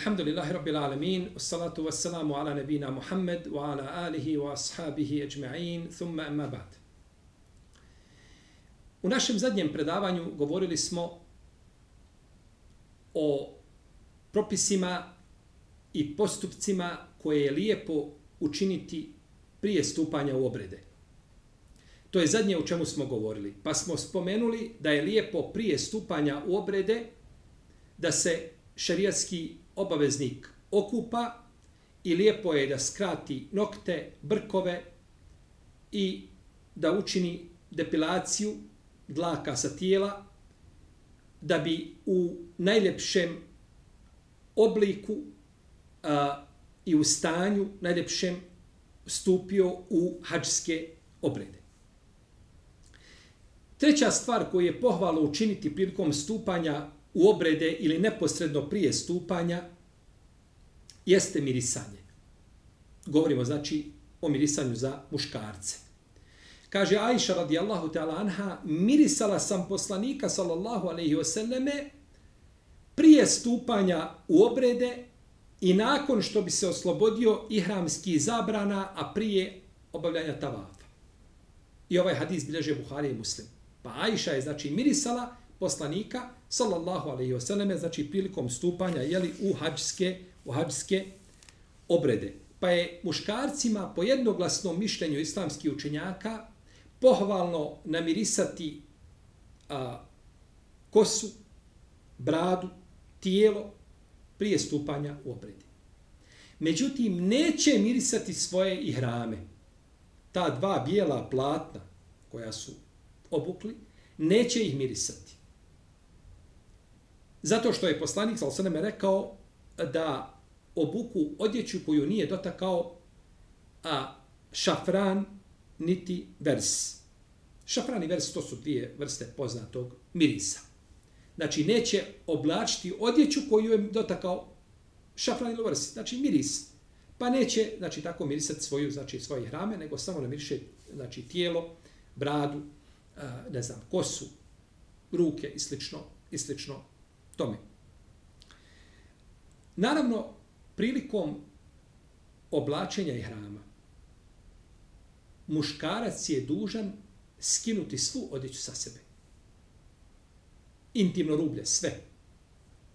Alhamdulillahi Rabbil Alamin, salatu wassalamu ala nebina Muhammed, wa ala alihi wa ashabihi ajma'in, thumma emma ba'd. U našem zadnjem predavanju govorili smo o propisima i postupcima koje je lijepo učiniti prije stupanja u obrede. To je zadnje u čemu smo govorili. Pa smo spomenuli da je lijepo prije stupanja u obrede da se šerijatski obaveznik okupa i lijepo je da skrati nokte, brkove i da učini depilaciju dlaka sa tijela da bi u najljepšem obliku a, i u stanju najljepšem stupio u hađske obrede. Treća stvar koju je pohvalo učiniti prilikom stupanja u obrede ili neposredno prije stupanja jeste mirisanje. Govorimo znači o mirisanju za muškarce. Kaže Aisha radijallahu ta'ala anha, mirisala sam poslanika sallallahu alaihi wasallame prije stupanja u obrede i nakon što bi se oslobodio ihramski zabrana, a prije obavljanja tavafa. I ovaj hadis bilježe Buhari i Muslim. Pa Aisha je znači mirisala poslanika sallallahu alaihi vseleme, znači prilikom stupanja jeli u hađske, u hađske obrede pa je muškarcima po jednoglasnom mišljenju islamskih učenjaka pohvalno namirisati a, kosu, bradu, tijelo prije stupanja u obrede. Međutim, neće mirisati svoje ihrame. Ta dva bijela platna koja su obukli, neće ih mirisati. Zato što je poslanik sa osaneme rekao da obuku odjeću koju nije dotakao a šafran niti vers. Šafran i vers to su dvije vrste poznatog mirisa. Znači neće oblačiti odjeću koju je dotakao šafran ili vers. Znači miris. Pa neće znači tako mirisati svoju znači svoje hrame, nego samo namiriše znači tijelo, bradu, ne znam, kosu, ruke i slično i slično tome. Naravno, prilikom oblačenja i hrama, muškarac je dužan skinuti svu odjeću sa sebe. Intimno rublje, sve.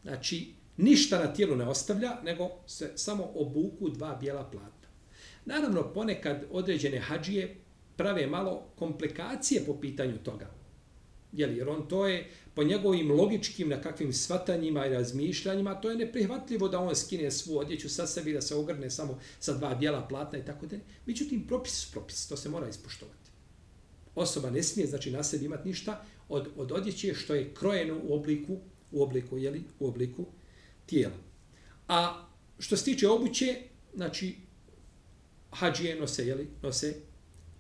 Znači, ništa na tijelu ne ostavlja, nego se samo obuku dva bijela plata. Naravno, ponekad određene hađije prave malo komplikacije po pitanju toga. Jeli, jer on to je po njegovim logičkim na kakvim svatanjima i razmišljanjima, to je neprihvatljivo da on skine svu odjeću sa sebi, da se ogrne samo sa dva dijela platna i tako dalje. Međutim, propis propis, to se mora ispoštovati. Osoba ne smije, znači, na sebi imati ništa od, od odjeće što je krojeno u obliku, u obliku, jeli, u obliku tijela. A što se tiče obuće, znači, hađije nose, jeli, nose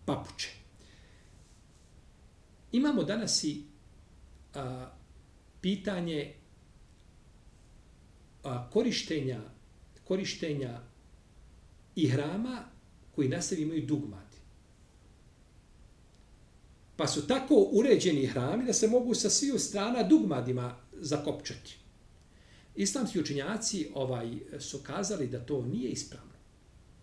papuče. Imamo danas i a, pitanje a, korištenja korištenja i hrama koji na sebi imaju dugmati. Pa su tako uređeni hrami da se mogu sa sviju strana dugmadima zakopčati. Islamski učinjaci ovaj, su kazali da to nije ispravno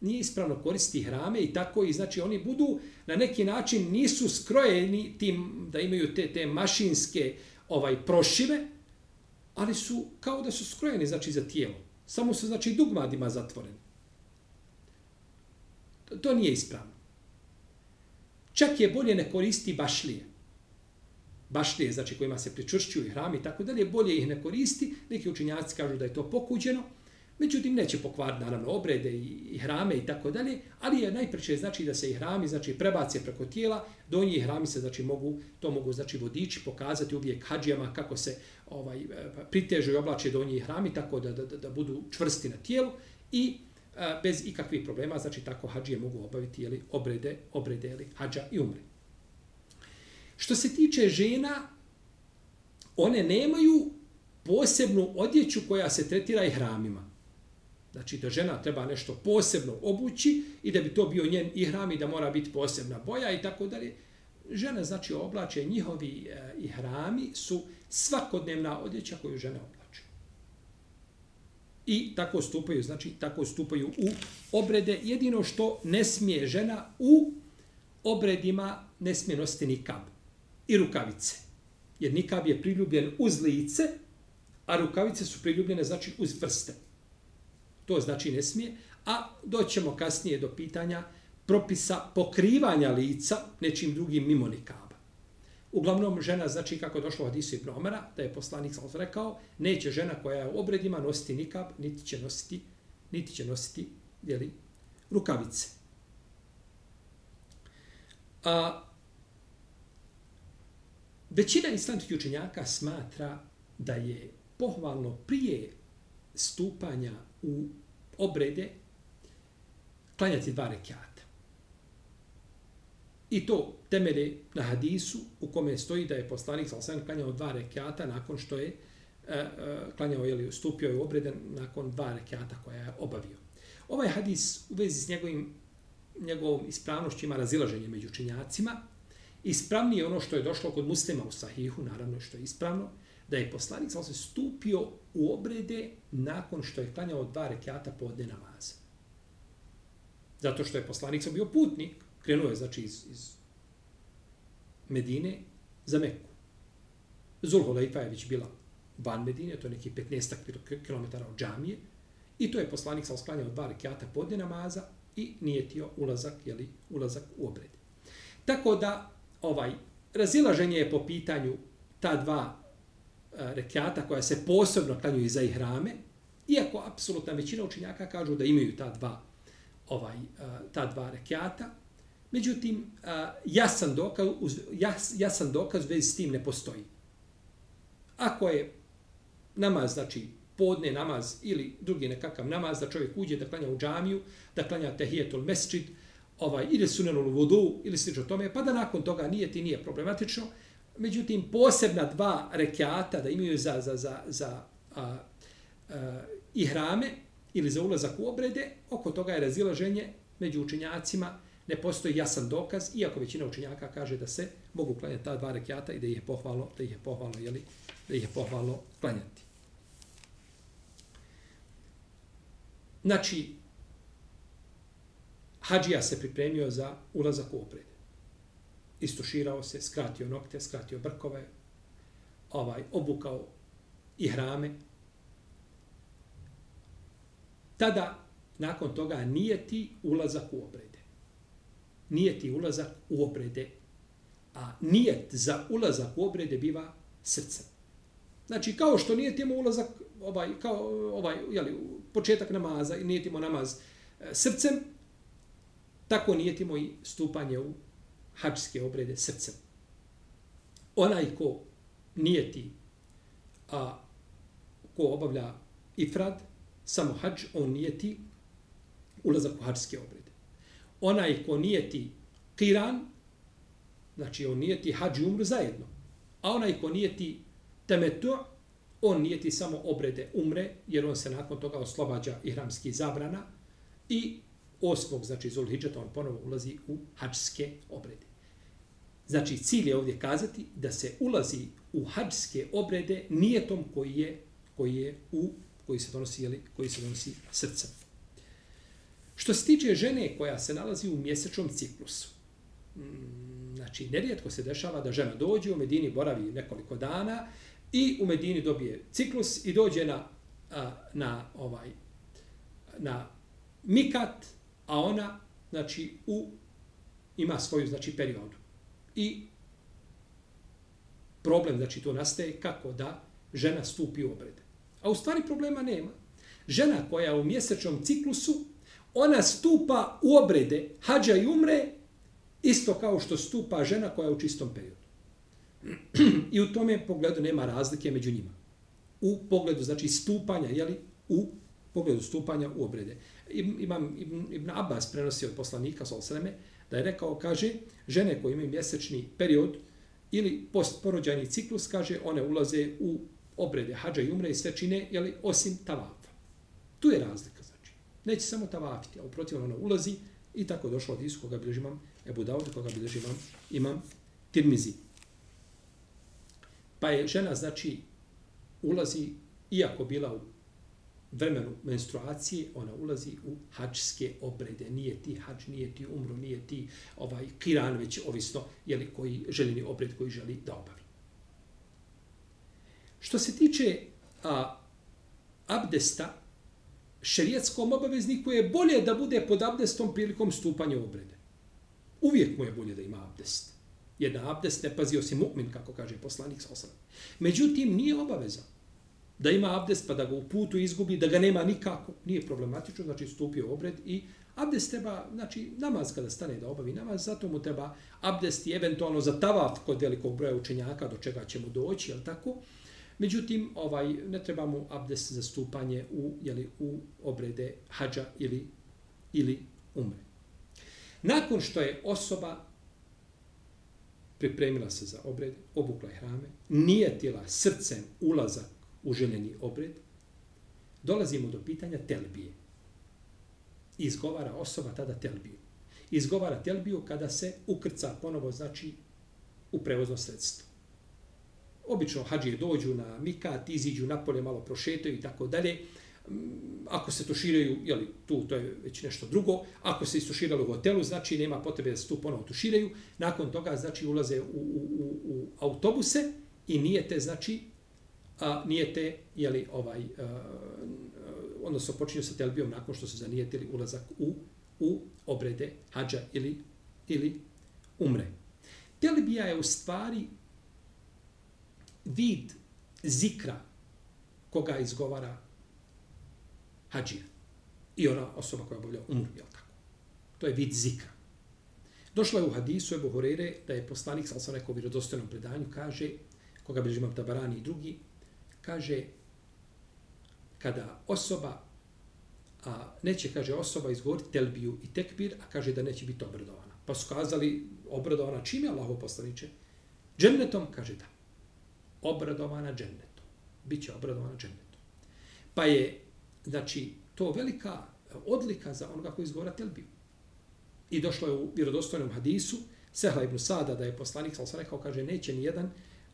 nije ispravno koristi hrame i tako i znači oni budu na neki način nisu skrojeni tim da imaju te te mašinske ovaj prošive ali su kao da su skrojeni znači za tijelo. Samo su znači dugmadima zatvoreni. To, to nije ispravno. Čak je bolje ne koristi bašlije. Bašlije znači kojima se pričvršćuju hrami i tako dalje bolje ih ne koristi. Neki učinjaci kažu da je to pokuđeno Međutim, neće pokvariti naravno obrede i, i hrame i tako dalje, ali je najpreće znači da se i hrami znači prebace preko tijela, donji hrami se znači mogu, to mogu znači vodiči pokazati uvijek hađijama kako se ovaj e, pritežu i oblače donji hrami tako da, da, da budu čvrsti na tijelu i a, bez ikakvih problema, znači tako hađije mogu obaviti jeli, obrede, obrede jeli, hađa i umre. Što se tiče žena, one nemaju posebnu odjeću koja se tretira i hramima. Znači da žena treba nešto posebno obući i da bi to bio njen ihram i da mora biti posebna boja i tako dalje. Žene znači oblače njihovi e, ihrami su svakodnevna odjeća koju žene oblače. i tako stupaju, znači tako stupaju u obrede. Jedino što ne smije žena u obredima ne smije nositi nikab i rukavice. Jer nikab je priljubljen uz lice, a rukavice su priljubljene znači uz prste. To znači ne smije. A doćemo kasnije do pitanja propisa pokrivanja lica nečim drugim mimo nikaba. Uglavnom, žena, znači kako je došlo od Isu ibn Omara, da je poslanik sam rekao, neće žena koja je u obredima nositi nikab, niti će nositi, niti će nositi jeli, rukavice. A, većina islamskih učenjaka smatra da je pohvalno prije stupanja u obrede klanjati dva rekiata. I to temelje na hadisu u kome stoji da je poslanik sa klanjao dva rekiata nakon što je e, e, klanjao ili ustupio je obreden nakon dva rekiata koja je obavio. Ovaj hadis u vezi s njegovim njegovom ispravnošću ima razilaženje među činjacima. Ispravnije je ono što je došlo kod muslima u sahihu, naravno što je ispravno, da je poslanik sa se stupio u obrede nakon što je klanjao dva rekiata podne namaza. Zato što je poslanik bio putnik, krenuo je znači iz, iz Medine za Meku. Zulholejfa je već bila van Medine, to je neki 15 km od džamije, i to je poslanik sa osklanjao dva rekiata podne namaza i nijetio ulazak, jeli, ulazak u obrede. Tako da, ovaj, razilaženje je po pitanju ta dva rekiata koja se posebno klanjuju za ihrame, iako apsolutna većina učenjaka kažu da imaju ta dva ovaj ta dva rekiata, Međutim, jasan dokaz, jas, jasan dokaz vezi s tim ne postoji. Ako je namaz, znači podne namaz ili drugi nekakav namaz, da čovjek uđe da klanja u džamiju, da klanja tehijetul mesčid, ovaj, ili sunenul vodu, ili slično tome, pa da nakon toga nije ti nije problematično. Međutim, posebna dva rekiata da imaju za, za, za, za a, a, ihrame ili za ulazak u obrede, oko toga je razilaženje među učenjacima, ne postoji jasan dokaz, iako većina učenjaka kaže da se mogu klanjati ta dva rekiata i da ih je pohvalno, da ih je pohvalno, jeli, da ih je pohvalno klanjati. Znači, Hadžija se pripremio za ulazak u obrede. Istuširao se, skratio nokte, skratio brkove, ovaj, obukao i hrame. Tada, nakon toga, nije ti ulazak u obrede. Nije ti ulazak u obrede. A nijet za ulazak u obrede biva srcem. Znači, kao što nijetimo ulazak, ovaj, kao ovaj, jeli, početak namaza i nijetimo namaz e, srcem, tako nijetimo i stupanje u hačske obrede srcem. Onaj ko nijeti, a ko obavlja ifrad, samo hađ, on nijeti ulazak u hađske obrede onaj ko nijeti kiran, znači on nijeti hađ i umru zajedno. A onaj ko nijeti temetu, on nijeti samo obrede umre, jer on se nakon toga oslobađa ihramski zabrana i osmog, znači Zulhidžeta, on ponovo ulazi u hađske obrede. Znači, cilj je ovdje kazati da se ulazi u hađske obrede nijetom koji je, koji je u koji se donosi, jeli, koji se donosi srcem. Što se tiče žene koja se nalazi u mjesečnom ciklusu, mm, znači, nerijetko se dešava da žena dođe u Medini, boravi nekoliko dana i u Medini dobije ciklus i dođe na, na, ovaj, na mikat, a ona znači, u, ima svoju znači, periodu. I problem, znači, to nastaje kako da žena stupi u obrede. A u stvari problema nema. Žena koja je u mjesečnom ciklusu ona stupa u obrede hađa i umre isto kao što stupa žena koja je u čistom periodu. I u tome pogledu nema razlike među njima. U pogledu, znači stupanja, jeli, u pogledu stupanja u obrede. Imam Ibn Abbas prenosio od poslanika sol Osreme, da je rekao, kaže, žene koje imaju mjesečni period ili postporođajni ciklus, kaže, one ulaze u obrede hađa i umre i sve čine, jeli, osim tavafa. Tu je razlika znači. neće samo tavafiti, a uprotiv ona ulazi i tako došlo od Isu koga bilježi imam Ebu Daud, koga bilježi imam, imam Tirmizi. Pa je žena, znači, ulazi, iako bila u vremenu menstruacije, ona ulazi u hačske obrede. Nije ti hač, nije ti umro, nije ti ovaj kiran, već ovisno je li koji željeni obred koji želi da obavi. Što se tiče a, abdesta, šerijetskom obavezniku je bolje da bude pod abdestom prilikom stupanja obrede. Uvijek mu je bolje da ima abdest. Jedna abdest ne pazio se mu'min, kako kaže poslanik sa osram. Međutim, nije obaveza da ima abdest pa da ga u putu izgubi, da ga nema nikako. Nije problematično, znači stupio u obred i abdest treba, znači namaz kada stane da obavi namaz, zato mu treba abdest i eventualno za tavaf kod velikog broja učenjaka do čega ćemo doći, jel tako? Međutim, ovaj ne treba mu abdest za stupanje u, jeli, u obrede hađa ili, ili umre. Nakon što je osoba pripremila se za obred, obukla je hrame, nije tila srcem ulazak u željeni obred, dolazimo do pitanja telbije. Izgovara osoba tada telbiju. Izgovara telbiju kada se ukrca ponovo, znači, u prevozno sredstvo obično hađije dođu na mikat, iziđu napolje, malo prošetaju i tako dalje. Mm, ako se tuširaju, jeli, tu to je već nešto drugo. Ako se istuširali u hotelu, znači nema potrebe da se tu ponovo tuširaju. Nakon toga, znači, ulaze u, u, u, u autobuse i nije te, znači, a, nije te, jeli, ovaj, a, odnosno počinju sa telbijom nakon što su zanijetili ulazak u, u obrede hađa ili, ili umre. Telbija je u stvari vid zikra koga izgovara hađija. I ona osoba koja obavlja umru, jel tako? To je vid zikra. Došla je u hadisu Ebu Horeire da je poslanik, sam sam rekao u vjerodostojnom predanju, kaže, koga bi imam tabarani i drugi, kaže, kada osoba, a neće, kaže, osoba izgovoriti telbiju i tekbir, a kaže da neće biti obradovana. Pa su kazali, obradovana čime Allaho poslaniče? Džennetom, kaže da obradovana džennetom. Biće obradovana džennetom. Pa je, znači, to velika odlika za onoga koji izgovara telbiju. I došlo je u vjerodostojnom hadisu, Sehla ibn Sada, da je poslanik, sam rekao, kaže, neće ni jedan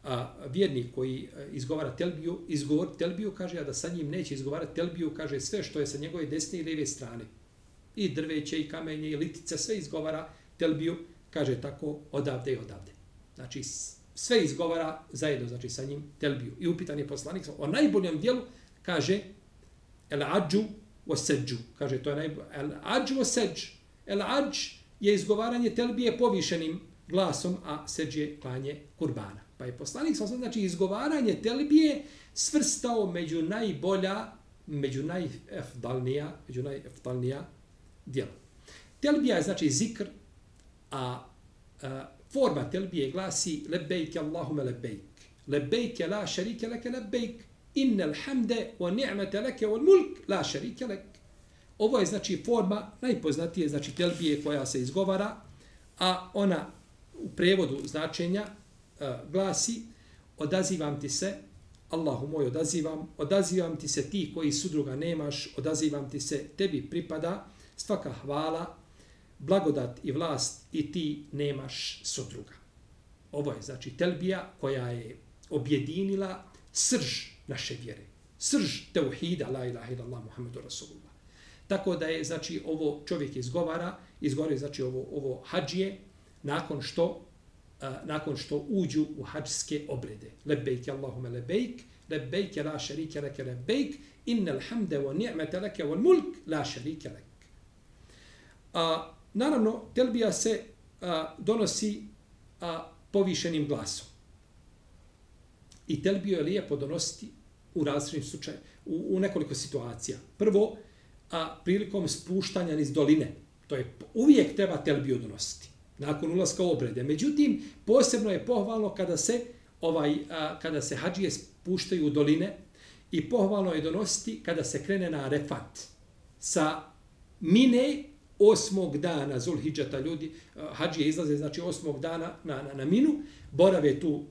a, vjernik koji e, izgovara telbiju, izgovor telbiju, kaže, a da sa njim neće izgovarati telbiju, kaže, sve što je sa njegove desne i lijeve strane. I drveće, i kamenje, i litice, sve izgovara telbiju, kaže, tako, odavde i odavde. Znači, sve izgovara zajedno, znači sa njim telbiju. I upitan je poslanik o najboljem dijelu, kaže el ađu o seđu. Kaže, to je najbolje. El ađu o seđ. El ađ je izgovaranje telbije povišenim glasom, a seđ je klanje kurbana. Pa je poslanik, znači izgovaranje telbije svrstao među najbolja, među najefdalnija, među najefdalnija djela. Telbija je znači zikr, a, a Forma telbije glasi lebejk Allahume lebejk. Lebejk la šarike leke lebejk. Innel hamde wa ni'mete leke wal mulk la šarike leke. Ovo je znači forma najpoznatije znači telbije koja se izgovara, a ona u prevodu značenja e, glasi odazivam ti se Allahu moj odazivam, odazivam ti se ti koji sudruga nemaš, odazivam ti se, tebi pripada svaka hvala, blagodat i vlast i ti nemaš sudruga. Ovo je znači telbija koja je objedinila srž naše vjere. Srž teuhida la ilaha illallah Muhammedu Rasulullah. Tako da je znači ovo čovjek izgovara, izgovara znači ovo, ovo hađije nakon što Uh, nakon što uđu u hađske obrede. Lebejk, Allahume lebejk, lebejk, la šarike leke lebejk, innal hamde wa ni'mete leke wal mulk, la šarike lek. A, Naravno, telbija se a, donosi a, povišenim glasom. I telbiju je lijepo donositi u različitim slučajima, u, u nekoliko situacija. Prvo, a, prilikom spuštanja niz doline. To je uvijek treba telbiju donositi nakon ulaska u obrede. Međutim, posebno je pohvalno kada se ovaj a, kada se hadžije spuštaju u doline i pohvalno je donositi kada se krene na refat sa mine osmog dana Zulhidžata ljudi, hadžije hađije izlaze znači osmog dana na, na, na minu, borave tu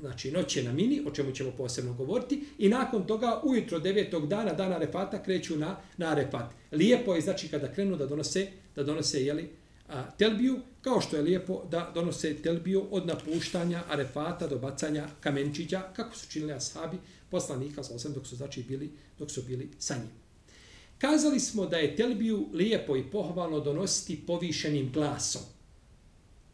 znači noće na mini, o čemu ćemo posebno govoriti, i nakon toga ujutro devetog dana, dana refata, kreću na, na refat. Lijepo je znači kada krenu da donose, da donose jeli, a, telbiju, kao što je lijepo da donose telbiju od napuštanja arefata do bacanja kamenčića, kako su činili ashabi poslanika, sa osam, dok su znači bili, dok su bili sa njim. Kazali smo da je telbiju lijepo i pohvalno donositi povišenim glasom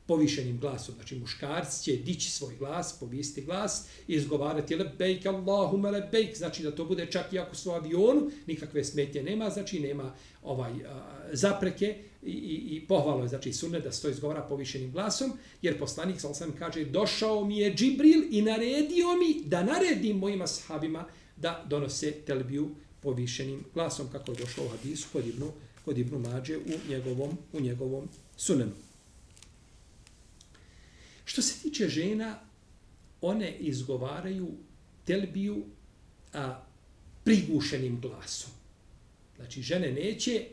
povišenim glasom. Znači, muškarci će dići svoj glas, povisti glas i izgovarati lebejk, Allahume lebejk, znači da to bude čak i ako su u avionu, nikakve smetnje nema, znači nema ovaj a, zapreke i, i, i pohvalo je, znači sunne da se to izgovara povišenim glasom, jer poslanik sa osam kaže, došao mi je Džibril i naredio mi da naredim mojima sahabima da donose telbiju povišenim glasom, kako je došlo u hadisu kod Ibnu, kod Ibnu Mađe u njegovom, u njegovom sunenu. Što se tiče žena, one izgovaraju telbiju a, prigušenim glasom. Znači, žene neće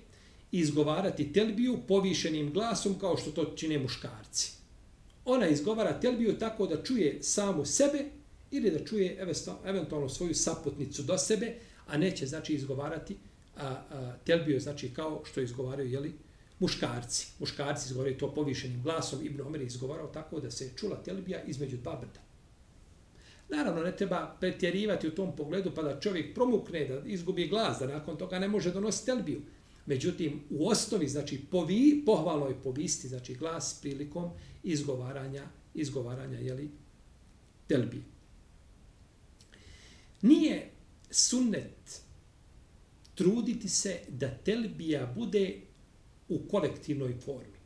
izgovarati telbiju povišenim glasom kao što to čine muškarci. Ona izgovara telbiju tako da čuje samu sebe ili da čuje eventualno svoju saputnicu do sebe, a neće znači izgovarati a, a, telbiju znači kao što izgovaraju jeli, muškarci. Muškarci izgovaraju to povišenim glasom. Ibn Omer je izgovarao tako da se je čula telbija između dva brda. Naravno, ne treba pretjerivati u tom pogledu pa da čovjek promukne, da izgubi glas, da nakon toga ne može donositi telbiju. Međutim, u osnovi, znači, povi, pohvalno je povisti, znači, glas prilikom izgovaranja, izgovaranja, jeli, telbi. Nije sunnet truditi se da telbija bude u kolektivnoj formi.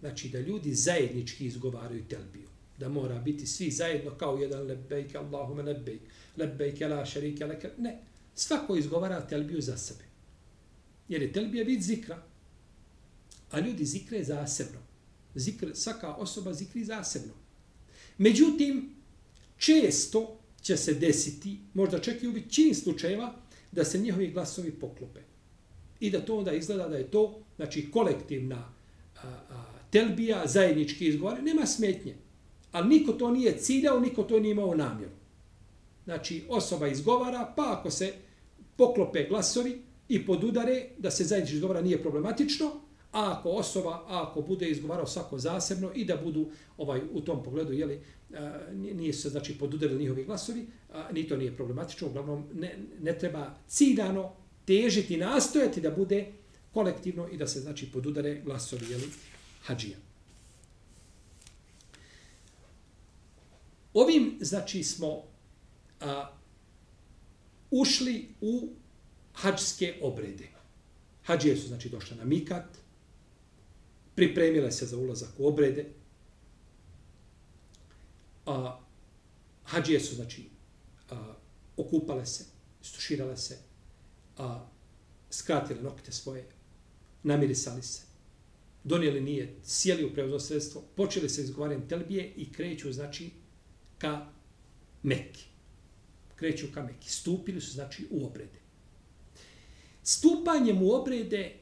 Znači da ljudi zajednički izgovaraju telbiju. Da mora biti svi zajedno kao jedan lebejk, Allahume lebejk, lebejk, la šerike, leke. Ne, svako izgovara telbiju za sebe. Jer je telbija vid zikra. A ljudi zikre zasebno. Zikr, svaka osoba zikri zasebno. Međutim, često će se desiti, možda čak i u većini slučajeva, da se njihovi glasovi poklope. I da to onda izgleda da je to znači kolektivna a, a, telbija, zajednički izgovor, nema smetnje. Ali niko to nije ciljao, niko to nije imao namjeru. Znači, osoba izgovara, pa ako se poklope glasovi i podudare, da se zajednički izgovara nije problematično, a ako osoba, a ako bude izgovarao svako zasebno i da budu ovaj u tom pogledu, jeli, a, nije se znači podudarili njihovi glasovi, a, ni to nije problematično, uglavnom ne, ne treba ciljano težiti, nastojati da bude kolektivno i da se znači podudare glasovi jeli, hađija. Ovim znači smo a, ušli u hađske obrede. Hađije su znači došle na Mikat, pripremile se za ulazak u obrede. A, hađije su znači a, okupale se, stuširale se, a, skratile nokte svoje, namirisali se, donijeli nije, sjeli u prevozno sredstvo, počeli se izgovarjem telbije i kreću, znači, ka Mekke. Kreću ka Mekke. Stupili su, znači, u obrede. Stupanjem u obrede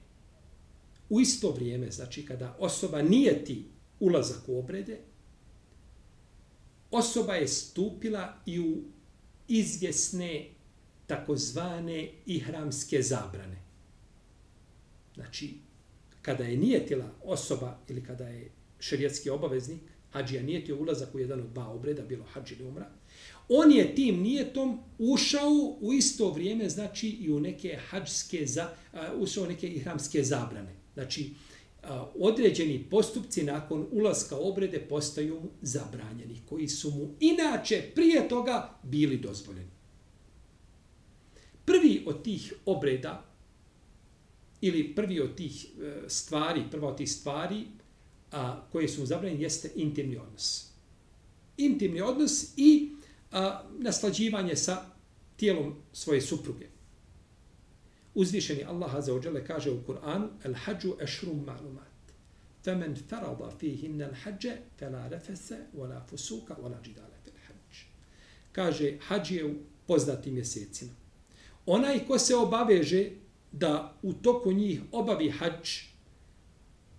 u isto vrijeme, znači, kada osoba nije ti ulazak u obrede, osoba je stupila i u izvjesne takozvane ihramske zabrane. Znači, kada je nijetila osoba ili kada je šerijetski obaveznik, hađija nijetio ulazak u jedan od dva obreda, bilo hađi ili umra, on je tim nijetom ušao u isto vrijeme, znači i u neke hađske, za, uh, ušao u neke ihramske zabrane. Znači, uh, određeni postupci nakon ulaska obrede postaju zabranjeni, koji su mu inače prije toga bili dozvoljeni. Prvi od tih obreda ili prvi od tih e, stvari, prva od tih stvari a, koje su zabranjene jeste intimni odnos. Intimni odnos i a, naslađivanje sa tijelom svoje supruge. Uzvišeni Allah Azza wa Jalla kaže u Kur'anu El hađu ešrum ma'lumat. Femen farada fihinna al hađe fela refese wala fusuka wala džidale fil hađ. Kaže, hađ je u poznatim mjesecima. Onaj ko se obaveže da u toku njih obavi hađ,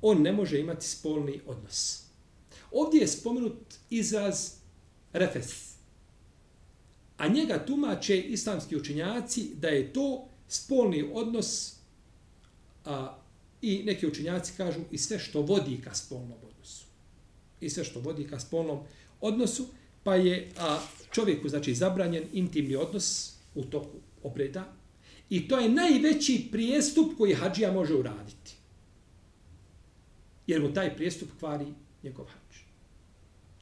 on ne može imati spolni odnos. Ovdje je spomenut izraz refes. A njega tumače islamski učinjaci da je to spolni odnos a, i neki učinjaci kažu i sve što vodi ka spolnom odnosu. I sve što vodi ka spolnom odnosu, pa je a, čovjeku znači zabranjen intimni odnos u toku obreda i to je najveći prijestup koji hađija može uraditi. Jer mu taj prijestup kvari njegov hađ.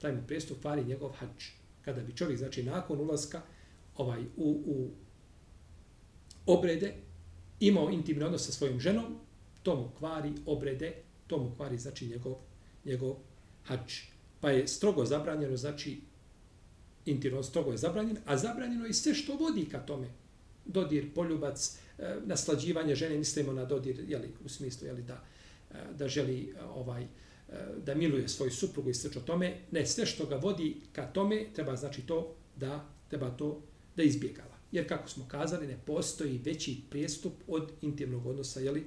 Taj mu prijestup kvari njegov hađ. Kada bi čovjek, znači, nakon ulaska ovaj, u, u obrede, imao intimni odnos sa svojom ženom, to mu kvari obrede, to mu kvari, znači, njegov, njegov hač. Pa je strogo zabranjeno, znači, intimni odnos strogo je zabranjen, a zabranjeno je sve što vodi ka tome. Dodir, poljubac, e, naslađivanje žene, mislimo na dodir, jeli, u smislu, jeli, da, e, da želi e, ovaj, Eh, da miluje svoju suprugu i slično tome, ne sve što ga vodi ka tome, treba znači to da treba to da izbjegava. Jer kako smo kazali, ne postoji veći prijestup od intimnog odnosa jeli,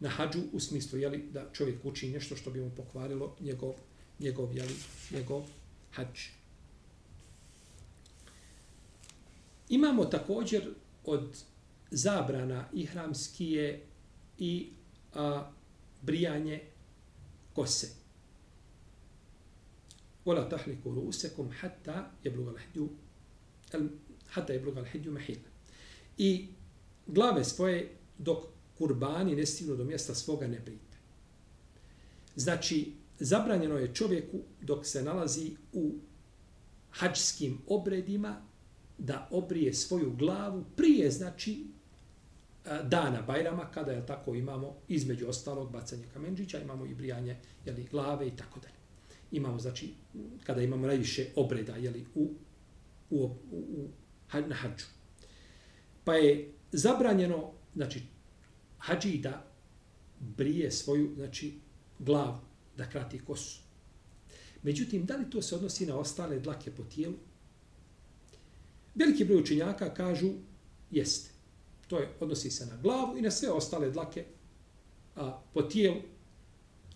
na hađu u smislu jeli, da čovjek uči nešto što bi mu pokvarilo njegov, njegov, jeli, njegov hađ. Imamo također od zabrana ihramskije i a, brijanje kose. Ola tahliku rusekum hatta yablugha al-hajju hatta yablugha al-hajju mahilla. I glave svoje dok kurbani ne stignu do mjesta svoga ne brite. Znači, zabranjeno je čovjeku dok se nalazi u hađskim obredima da obrije svoju glavu prije, znači, E, dana Bajrama, kada je tako imamo između ostalog bacanje kamenđića, imamo i brijanje jeli, glave i tako dalje. Imamo, znači, kada imamo najviše obreda jeli, u, u, u, u, na hađu. Pa je zabranjeno, znači, hađi da brije svoju, znači, glavu, da krati kosu. Međutim, da li to se odnosi na ostale dlake po tijelu? Veliki broj učenjaka kažu, jeste. To je, odnosi se na glavu i na sve ostale dlake a, po tijelu.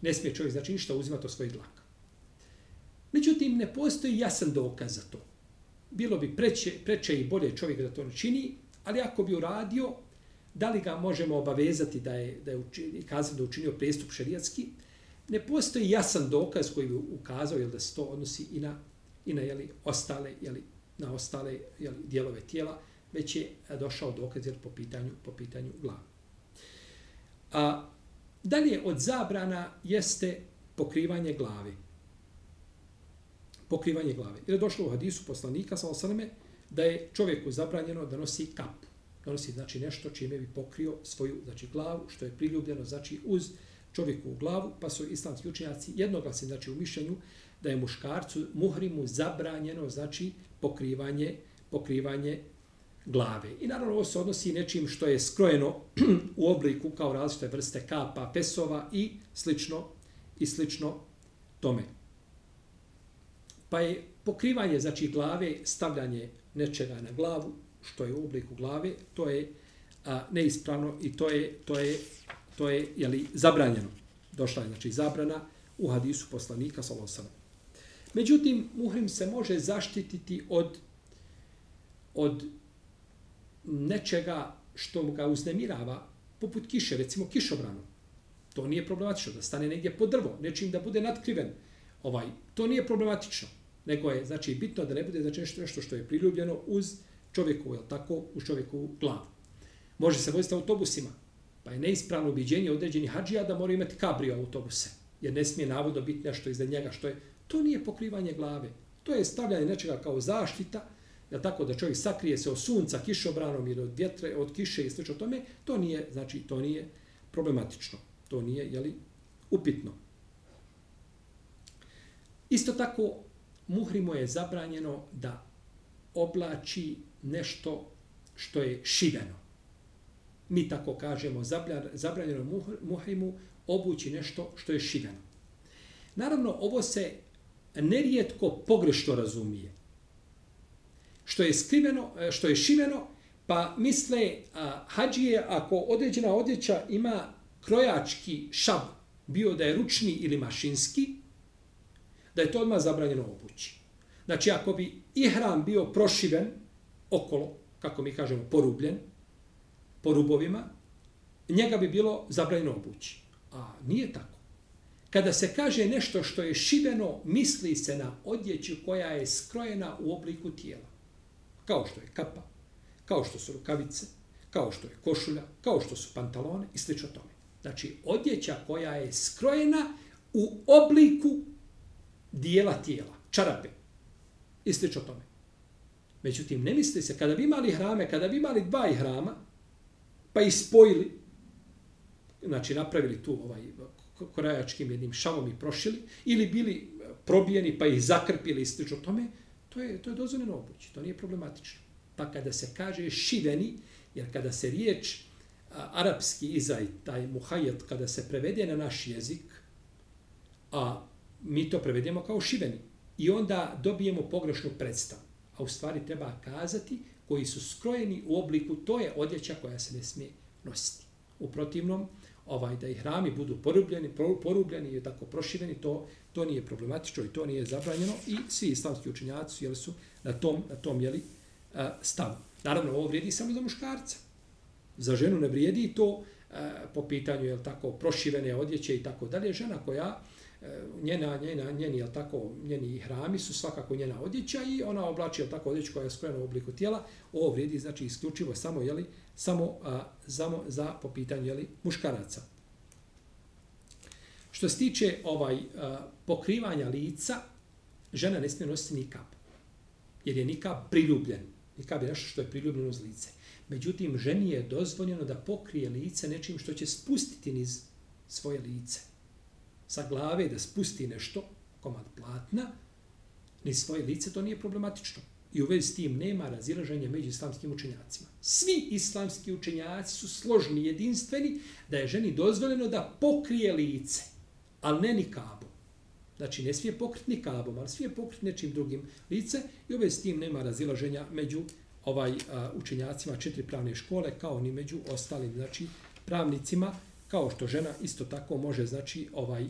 Ne smije čovjek znači ništa uzimati od svojih dlaka. Međutim, ne postoji jasan dokaz za to. Bilo bi preće, preće i bolje čovjek da to ne čini, ali ako bi uradio, da li ga možemo obavezati da je, da je učini, kazano da učinio prestup šerijatski, ne postoji jasan dokaz koji bi ukazao jel, da se to odnosi i na, i na jeli, ostale, jeli, na ostale jeli, dijelove tijela već je eh, došao dokaz jer po pitanju, po pitanju glave. A, dalje od zabrana jeste pokrivanje glave. Pokrivanje glave. Jer je došlo u hadisu poslanika, sa osaname, da je čovjeku zabranjeno da nosi kapu. Da nosi znači, nešto čime bi pokrio svoju znači, glavu, što je priljubljeno znači, uz čovjeku u glavu, pa su islamski učenjaci jednoglasni znači, u mišljenju da je muškarcu, muhrimu, zabranjeno znači, pokrivanje, pokrivanje glave. I naravno ovo se odnosi nečim što je skrojeno u obliku kao različite vrste kapa, pesova i slično i slično tome. Pa je pokrivanje znači glave, stavljanje nečega na glavu, što je u obliku glave, to je a, neispravno i to je to je to je je li zabranjeno. Došla je znači zabrana u hadisu poslanika sallallahu Međutim, muhrim se može zaštititi od od nečega što mu ga uznemirava, poput kiše, recimo kišobranu. To nije problematično, da stane negdje pod drvo, nečim da bude natkriven. Ovaj, to nije problematično, nego je znači, bitno da ne bude znači, nešto, nešto što je priljubljeno uz čovjeku, je tako, u čovjeku glavu. Može se voziti autobusima, pa je neispravno ubiđenje određenih hađija da mora imati kabrio autobuse, jer ne smije navodno biti nešto iza njega što je. To nije pokrivanje glave, to je stavljanje nečega kao zaštita, je tako da čovjek sakrije se od sunca, kišobranom ili od vjetre, od kiše i slično tome, to nije, znači, to nije problematično. To nije, jeli, upitno. Isto tako, muhrimu je zabranjeno da oblači nešto što je šiveno. Mi tako kažemo, zabranjeno muhrimu obući nešto što je šiveno. Naravno, ovo se nerijetko pogrešno razumije što je skriveno, e, što je šiveno, pa misle a, hađije ako određena odjeća ima krojački šab, bio da je ručni ili mašinski, da je to odmah zabranjeno obući. Znači, ako bi ihram bio prošiven okolo, kako mi kažemo, porubljen, po rubovima, njega bi bilo zabranjeno obući. A nije tako. Kada se kaže nešto što je šiveno, misli se na odjeću koja je skrojena u obliku tijela. Kao što je kapa, kao što su rukavice, kao što je košulja, kao što su pantalone i slično tome. Znači, odjeća koja je skrojena u obliku dijela tijela, čarape i slično tome. Međutim, ne misli se, kada bi imali hrame, kada bi imali dva hrama, pa ih spojili, znači napravili tu ovaj korajačkim jednim šavom i prošili, ili bili probijeni pa ih zakrpili i slično tome, to je, to je dozvoljeno obući, to nije problematično. Pa kada se kaže šiveni, jer kada se riječ a, arapski izaj, taj muhajet, kada se prevede na naš jezik, a mi to prevedemo kao šiveni, i onda dobijemo pogrešnu predstavu. A u stvari treba kazati koji su skrojeni u obliku, to je odjeća koja se ne smije nositi. U protivnom, ovaj da i hrami budu porubljeni, porubljeni i tako prošireni, to to nije problematično i to nije zabranjeno i svi islamski učenjaci jeli su na tom na tom jeli stav. Naravno ovo vrijedi samo za muškarca. Za ženu ne vrijedi to po pitanju je tako proširene odjeće i tako dalje. Žena koja e, njena, njena, njeni, jel tako, njeni hrami su svakako njena odjeća i ona oblači, jel tako, odjeću koja je skrojena u obliku tijela. Ovo vrijedi, znači, isključivo samo, jeli, samo, a, samo za po pitanju, jeli, muškaraca. Što se tiče ovaj a, pokrivanja lica, žena ne smije nositi nikab. Jer je nikab priljubljen. Nikab je nešto što je priljubljeno uz lice. Međutim, ženi je dozvoljeno da pokrije lice nečim što će spustiti niz svoje lice sa glave da spusti nešto, komad platna, niz svoje lice, to nije problematično. I u vezi s tim nema razilaženja među islamskim učenjacima. Svi islamski učenjaci su složni, jedinstveni, da je ženi dozvoljeno da pokrije lice, ali ne ni. Znači, ne smije pokriti nikabom, ali smije pokriti nečim drugim lice i u vezi s tim nema razilaženja među ovaj a, učenjacima četiri pravne škole, kao ni među ostalim znači, pravnicima, kao što žena isto tako može znači ovaj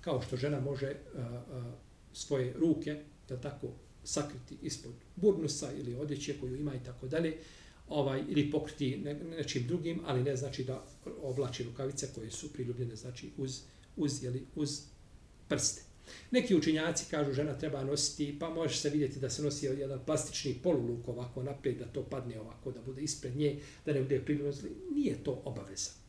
kao što žena može a, a, svoje ruke da tako sakriti ispod burnusa ili odjeće koju ima i tako dalje ovaj ili pokriti ne, nečim drugim ali ne znači da oblači rukavice koje su priljubljene znači uz uz jeli, uz prste Neki učinjaci kažu žena treba nositi, pa može se vidjeti da se nosi jedan plastični poluluk ovako naprijed, da to padne ovako, da bude ispred nje, da ne bude priljubljeno. Nije to obaveza.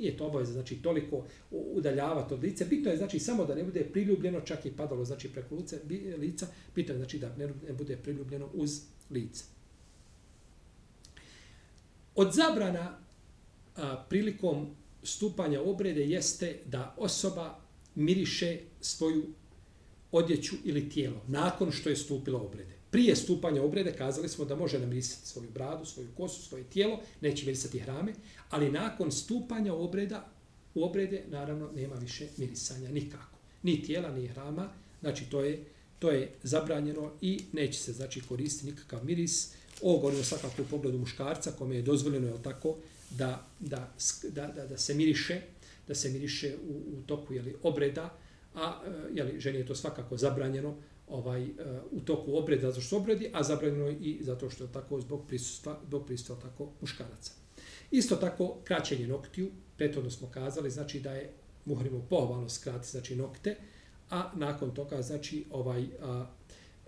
Nije to obaveza, znači toliko udaljavati od lice. Bitno je znači samo da ne bude priljubljeno, čak i padalo znači preko lice, lica, bitno je znači da ne bude priljubljeno uz lice. Od zabrana a, prilikom stupanja obrede jeste da osoba miriše svoju odjeću ili tijelo nakon što je stupila obrede prije stupanja obrede kazali smo da može namirisati svoju bradu, svoju kosu, svoje tijelo, neće mirisati hrame, ali nakon stupanja obreda, u obrede naravno nema više mirisanja nikako. Ni tijela, ni hrama, znači to je, to je zabranjeno i neće se znači koristiti nikakav miris. Ovo govorimo svakako u pogledu muškarca, kome je dozvoljeno je tako da, da, da, da, da se miriše, da se miriše u, u toku jeli, obreda, a e, jeli, ženi je to svakako zabranjeno, ovaj e, u toku obreda zato što obredi, a zabranjeno i zato što je tako zbog prisustva, zbog prisustva tako muškaraca. Isto tako kraćenje noktiju, prethodno smo kazali, znači da je muhrimu pohvalno skrati znači nokte, a nakon toga znači ovaj a,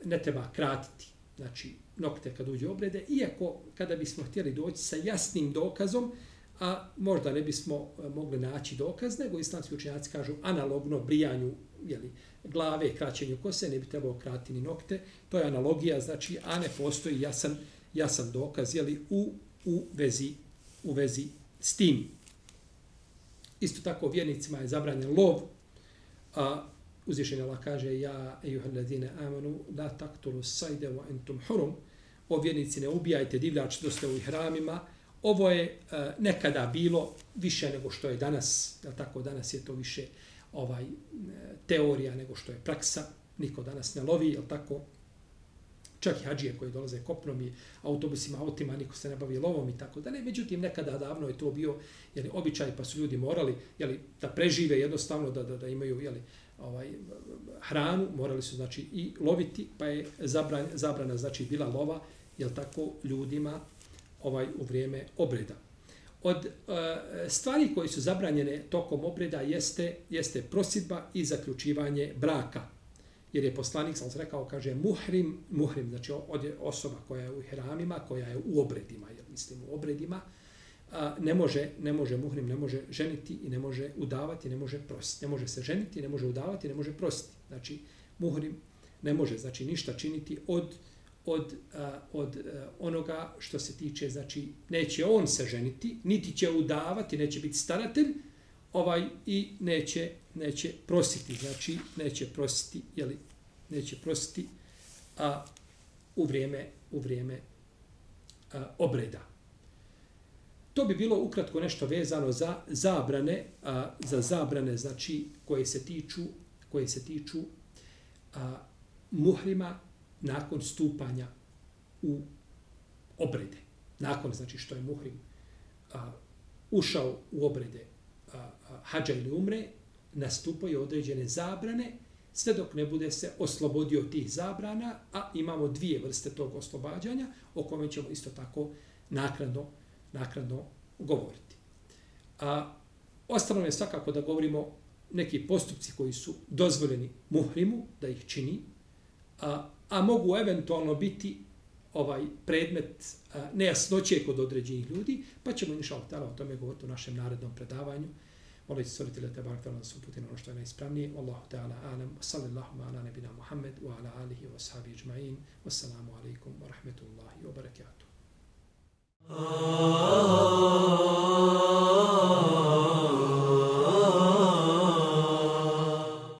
ne treba kratiti znači nokte kad uđe obrede, iako kada bismo htjeli doći sa jasnim dokazom, a možda ne bismo e, mogli naći dokaz, nego islamski učenjaci kažu analogno brijanju jeli, glave, kraćenju kose, ne bi trebalo krati ni nokte. To je analogija, znači, a ne postoji jasan, jasan dokaz jeli, u, u, vezi, u vezi s tim. Isto tako vjernicima je zabranjen lov, a uzvišen Allah kaže ja, ejuhel ladine amanu, la taktulu sajde wa entum hurum, o vjernici ne ubijajte divljač što ste u hramima, ovo je e, nekada bilo više nego što je danas, ja tako danas je to više ovaj e, teorija nego što je praksa. Niko danas ne lovi, je tako? Čak i hađije koji dolaze kopnom i autobusima, autima, niko se ne bavi lovom i tako dalje. Međutim, nekada davno je to bio jeli, običaj, pa su ljudi morali jeli, da prežive jednostavno, da, da, da imaju jeli, ovaj, hranu, morali su znači i loviti, pa je zabran, zabrana znači bila lova, jel tako, ljudima ovaj u vrijeme obreda od uh, stvari koje su zabranjene tokom obreda jeste, jeste prosidba i zaključivanje braka. Jer je poslanik, sam rekao, kaže muhrim, muhrim, znači od osoba koja je u hramima, koja je u obredima, jer mislim u obredima, a, ne može, ne može muhrim, ne može ženiti i ne može udavati, ne može prositi. Ne može se ženiti, ne može udavati, ne može prositi. Znači, muhrim ne može, znači, ništa činiti od, od, a, od a, onoga što se tiče, znači, neće on se ženiti, niti će udavati, neće biti staratelj, ovaj i neće neće prositi, znači neće prositi, je li neće prositi a u vrijeme u vrijeme a, obreda. To bi bilo ukratko nešto vezano za zabrane, a, za zabrane znači koje se tiču koje se tiču a, muhrima nakon stupanja u obrede. Nakon znači što je muhrim a, ušao u obrede hađa ili umre, nastupaju određene zabrane, sve dok ne bude se oslobodio tih zabrana, a imamo dvije vrste tog oslobađanja, o kome ćemo isto tako nakladno, nakladno govoriti. A, ostalo je svakako da govorimo neki postupci koji su dozvoljeni muhrimu da ih čini, a, a mogu eventualno biti ovaj predmet nejasnoće kod određenih ljudi, pa ćemo inša Allah o tome govoriti u našem narednom predavanju. Molim se solitelja te barak tala nas uputi na ono što je najispravnije. Allahu ta'ala alam, wa sallallahu ala nebina Muhammed, wa ala alihi wa sahabi ijma'in, wa salamu alaikum wa rahmetullahi wa barakatuh. Ah.